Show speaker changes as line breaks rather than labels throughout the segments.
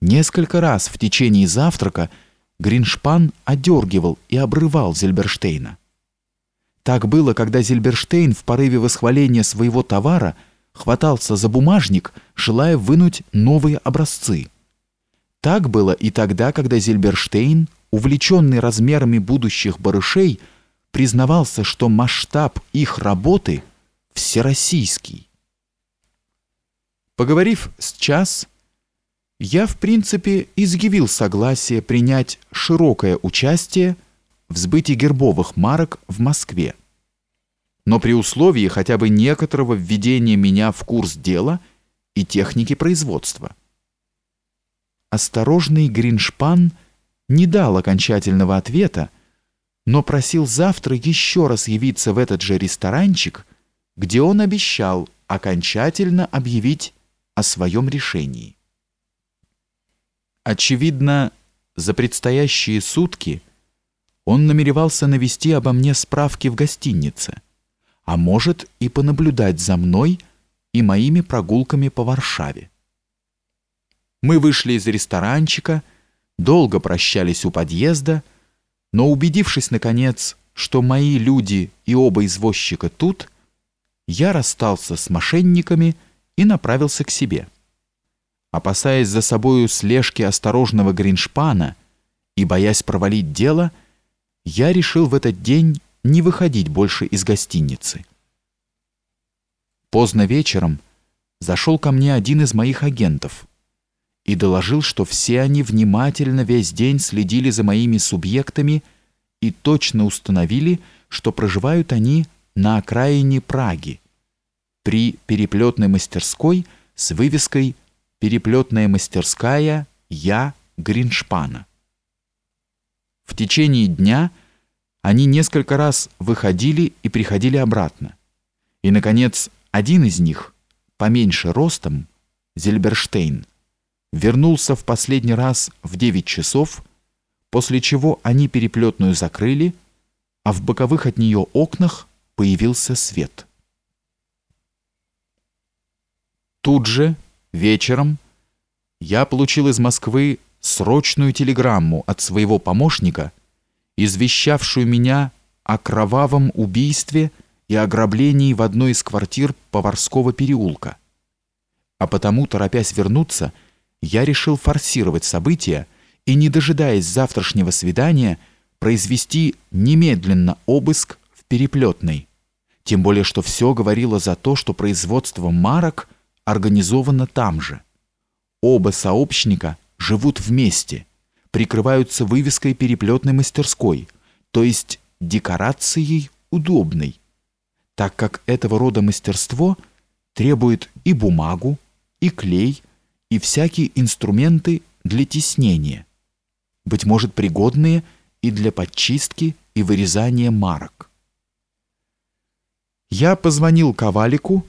Несколько раз в течение завтрака Гриншпан одергивал и обрывал Зельберштейна. Так было, когда Зельберштейн в порыве восхваления своего товара хватался за бумажник, желая вынуть новые образцы. Так было и тогда, когда Зельберштейн, увлеченный размерами будущих барышей, признавался, что масштаб их работы всероссийский. Поговорив с час, я, в принципе, изъявил согласие принять широкое участие в сбытии гербовых марок в Москве, но при условии хотя бы некоторого введения меня в курс дела и техники производства. Осторожный Гриншпан не дал окончательного ответа, но просил завтра еще раз явиться в этот же ресторанчик, где он обещал окончательно объявить о своем решении. Очевидно, за предстоящие сутки он намеревался навести обо мне справки в гостинице, а может и понаблюдать за мной и моими прогулками по Варшаве. Мы вышли из ресторанчика, долго прощались у подъезда, но убедившись наконец, что мои люди и оба извозчика тут, я расстался с мошенниками и направился к себе. Опасаясь за собою слежки осторожного Гриншпана и боясь провалить дело, я решил в этот день не выходить больше из гостиницы. Поздно вечером зашел ко мне один из моих агентов и доложил, что все они внимательно весь день следили за моими субъектами и точно установили, что проживают они на окраине Праги, при переплетной мастерской с вывеской «Переплетная мастерская Я Гриншпана». В течение дня они несколько раз выходили и приходили обратно. И, наконец, один из них, поменьше ростом, Зельберштейн, вернулся в последний раз в 9 часов, после чего они переплетную закрыли, а в боковых от нее окнах появился свет. Тут же, вечером, я получил из Москвы срочную телеграмму от своего помощника, извещавшую меня о кровавом убийстве и ограблении в одной из квартир Поварского переулка. А потому, торопясь вернуться, я решил форсировать события и, не дожидаясь завтрашнего свидания, произвести немедленно обыск в переплетной. Тем более, что все говорило за то, что производство марок – организовано там же. Оба сообщника живут вместе, прикрываются вывеской переплетной мастерской, то есть декорацией удобной, так как этого рода мастерство требует и бумагу, и клей, и всякие инструменты для тиснения, быть может пригодные и для подчистки и вырезания марок. Я позвонил Ковалику,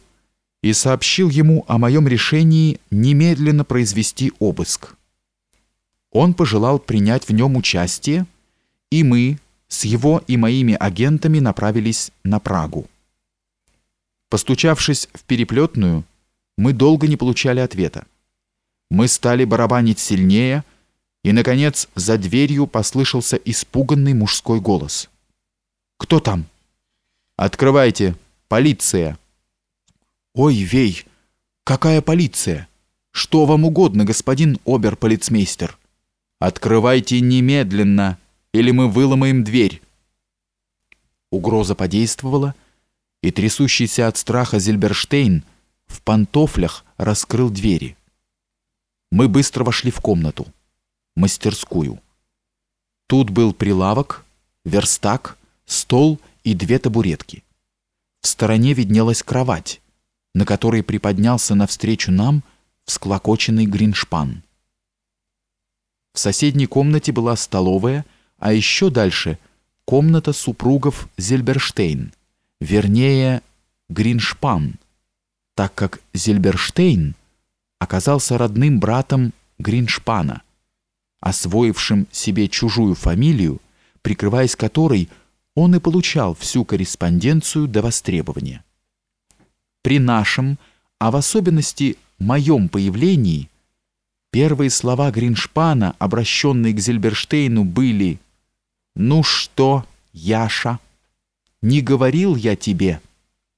и сообщил ему о моем решении немедленно произвести обыск. Он пожелал принять в нем участие, и мы с его и моими агентами направились на Прагу. Постучавшись в переплетную, мы долго не получали ответа. Мы стали барабанить сильнее, и, наконец, за дверью послышался испуганный мужской голос. «Кто там?» «Открывайте! Полиция!» «Ой, Вей, какая полиция? Что вам угодно, господин оберполицмейстер? Открывайте немедленно, или мы выломаем дверь». Угроза подействовала, и трясущийся от страха Зильберштейн в пантофлях раскрыл двери. Мы быстро вошли в комнату, мастерскую. Тут был прилавок, верстак, стол и две табуретки. В стороне виднелась кровать на которой приподнялся навстречу нам всклокоченный Гриншпан. В соседней комнате была столовая, а еще дальше комната супругов Зельберштейн, вернее, Гриншпан, так как Зельберштейн оказался родным братом Гриншпана, освоившим себе чужую фамилию, прикрываясь которой он и получал всю корреспонденцию до востребования при нашем, а в особенности моем появлении, Первые слова Гриншпана, обращенные к Зельберштейну, были «Ну что, Яша, не говорил я тебе?»